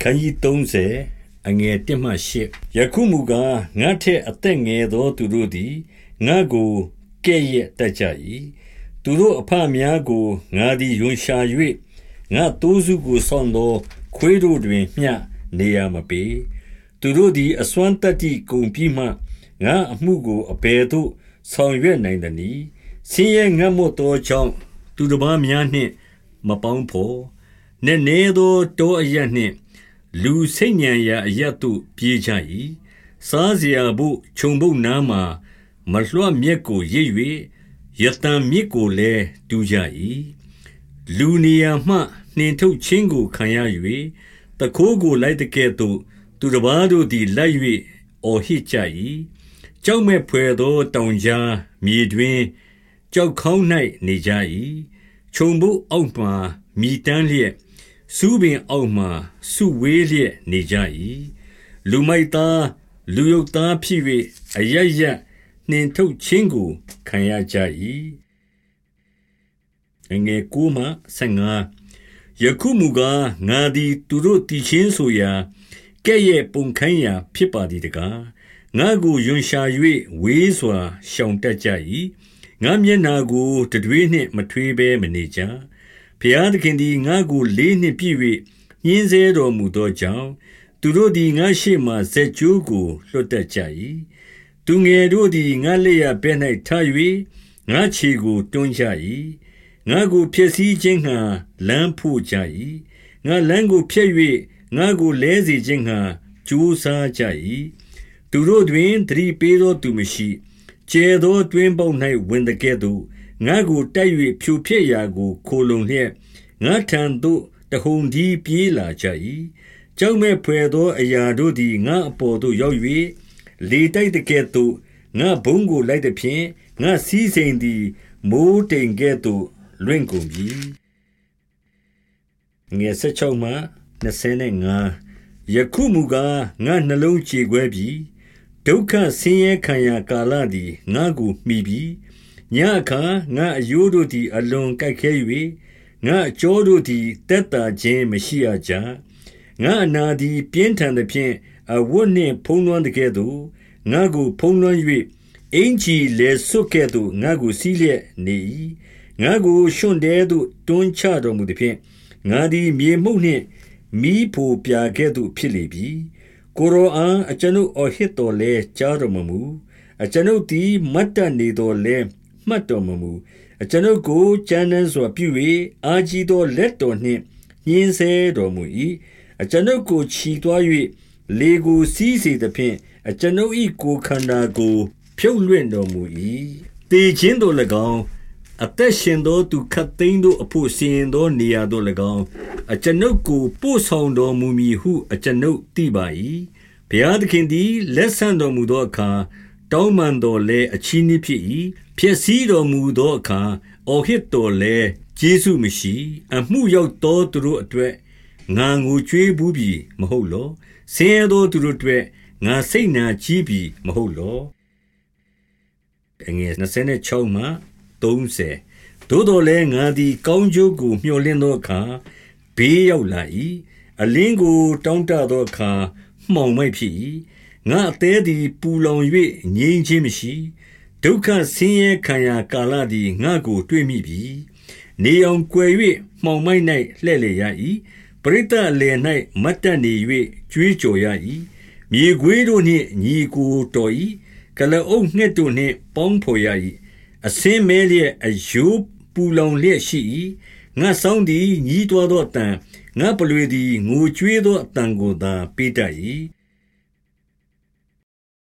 ခန်းကြီး30အငယ်1မှ8ယခုမူကားငါထက်အသက်ငယ်သောသူတို့သည်ငါကိုကဲ့ရဲ့တတ်ကြ၏သူတို့အဖများကိုငါသည်ယွန်ရှာ၍ငါတိုးစုကိုဆောင်းသော ခွေးတို့တွင်မျှနေရမပေသူတို့သည်အစွမ်းတတ္တိကုန်ပြီးမှငါအမှုကိုအဘယ်သို့ဆောင်ရွက်နိုင်သနည်းဆင်းရဲငတ်မွတ်သောကြောင့်သူတစ်ပါးများနှင့်မပေါင်းဖော်နည်းနည်းသောတောအရနှင့် လူဆိတ်ညံရာအရတ်သို့ပြေးကြ၏စားစရာဘို့ခြုံပုတ်နားမှာမလွှတ်မြက်ကိုရိပ်၍ရတံမြစ်ကိုလည်းတူးကြ၏လူနေရာမှနှင်ထုတ်ခြင်းကိုခံရ၍တခိုးကိုလိုက်တဲ့ကဲ့သို့ သူတစ်ပါးတို့သည်လိုက်၍အော်ဟစ်ကြ၏ကြောက်မဲ့ဖွယ်သောတောင်ကြားမြေတွင်ကြောက်ခေါင်း၌နေကြ၏ခြုံပုတ်အောက်မှမြည်တမ်းလျက် စူးပင်အောက်မှစုဝေးလျက်နေကြ၏လူမိုက်သားလူယုတ်သားဖြစ်၍အရရနှင်ထုတ်ခြင်းကိုခံရကြ၏အငယ်ကိုမှ15ယခုမူကားငါသည်သူတို့တည်ခြင်းဆိုရာကဲ့ရဲ့ပုံခိုင်းရာ ဖြစ်ပါသည်တကားငါကိုယွန်ရှာ၍ဝေးစွာရှောင်တက်ကြ၏ငါမျက်နာကိုတတွေးနှင့်မထွေးဘဲမနေကြ ဖျားသခင်သည်ငါကိုလေးနှင့်ပြည့်၍ညင်းစေတော်မူသောကြောင့်သူတို့သည်ငါရှိမှဇက်ကျိုးကိုလွတ်တက်ကြ၏သူငယ်တို့သည်ငါလက်ရဘဲ၌ထား၍ငါခြေကိုတွန်းကြ၏ငါကိုဖျက်ဆီးခြင်းဟံလမ်းဖို့ကြ၏ငါလမ်းကိုဖျက်၍ငါကိုလဲစေခြင်းဟံကြိုးစားကြ၏သူတို့တွင်သတိပေးသောသူမရှိကျဲသောတွင်ပေါက်၌ဝင်တဲ့ကဲ့သို့ ငါကိုတိုက်၍ဖြိုဖျက်ရာကို ခိုလုံလျက် ငါထံသို့ တဟုန်ဒီပြေးလာကြ၏ကြောက်မဲ့ဖွယ်သော အရာတို့သည် ငါအပေါ်သို့ ရောက်၍လေတိုက်တဲ့ကဲ့သို့ ငါဘုံကို လိုက်သည်ဖြင့် ငါစည်းစိမ်သည် မိုးတိမ်ကဲ့သို့ လွင့်ကုန်ပြီငယ်16မှ25ယခုမူကား ငါနှလုံးကြေခွဲပြီ ဒုက္ခဆင်းရဲခံရာ ကာလသည် ငါကိုမှီပြီ ညအခါငါအယိုးတို့သည် အလွန်ကြိုက်ခဲ၍ငါအကျော်တို့သည်တက်တာခြင်းမရှိရကြငါအနာသည် ပြင်းထန်သည်ဖြင့်အဝတ်နှင့် ဖုံးလွှမ်းတကဲ့သို့ငါကို ဖုံးလွှမ်း၍အင်ကြီးလေဆုကဲ့သို့ငါကိုစီးလျက်နေ၏ငါကိုရှွန့်တဲသို့တွန်းချတော်မူသည်ဖြင့်ငါသည်မြေမှုန့်နှင့်မိဖို့ပြာကဲ့သို့ဖြစ်လေပြီကိုရောအာအကျွန်ုပ်အော်ဟစ်တော်လဲကြားတော်မမူအကျွန်ုပ်သည်မတ်တနေတော်လဲ မှတ်တော်မမူအကျွန်ုပ်ကိုကြမ်းတမ်းစွာပြု၍အာကြီးသောလက်တော်နှင့်ညှင်းဆဲတော်မူ၏အကျွန်ုပ်ကိုခြီသွား၍လေကိုစီးစေသဖြင့်အကျွန်ုပ်၏ကိုခန္ဓာကို ဖြုတ်လွှင့်တော်မူ၏တေခြင်းတို့၎င်းအသက်ရှင်သောသူခတ်သိမ်းတို့အဖို့စီရင်သောနေရာတို့၎င်းအကျွန်ုပ်ကိုပို့ဆောင်တော်မူမည်ဟု အကျွန်ုပ်သိပါ၏ဘုရားသခင်သည်လက်ဆန့်တော်မူသောအခါ တောင်းပန်တော်လဲအချီးနှီးဖြစ်၏ဖြစ်စည်းတော်မူသောအခါအော်ဟစ်တော်လဲကျေးဇူးမရှိ အမှုရောက်သောသူတို့အတွက်ငါငိုကြွေးဘူးပြီမဟုတ်လောဆင်းရဲသောသူတို့အတွက်ငါစိတ်နာကြီးပြီမဟုတ်လောအငယ်26မှ30သို့တော်လည်းငါသည်ကောင်းကျိုးကိုမျှော်လင့်သောအခါဘေးရောက်လာ၏အလင်းကို တောင်းတသောအခါမှောင်မိုက်ဖြစ်၏ ငါအသေးသည် ပူလောင်၍ငြိမ်းခြင်းမရှိ ဒုက္ခဆင်းရဲခံရာကာလသည် ငါကို တွေ့မိပြီ နေအောင်ကွယ်၍မှောင်မိုက်၌လှဲ့လေရ၏ပရိသတ်အလယ်၌မတ်တက်နေ၍ကြွေးကြော်ရ၏မြေခွေးတို့နှင့် ညီကိုတော်၏ကလအုပ်ငှက်တို့နှင့် ပေါင်းဖော်ရ၏အစင်းမဲလျက်အယိုးပူလောင်လျက်ရှိ၏ငါဆောင်သည်ညီးတွားသောအတန်ငါပလွေသည် ငိုကြွေးသောအတန်ကိုသာ ပေးတတ်၏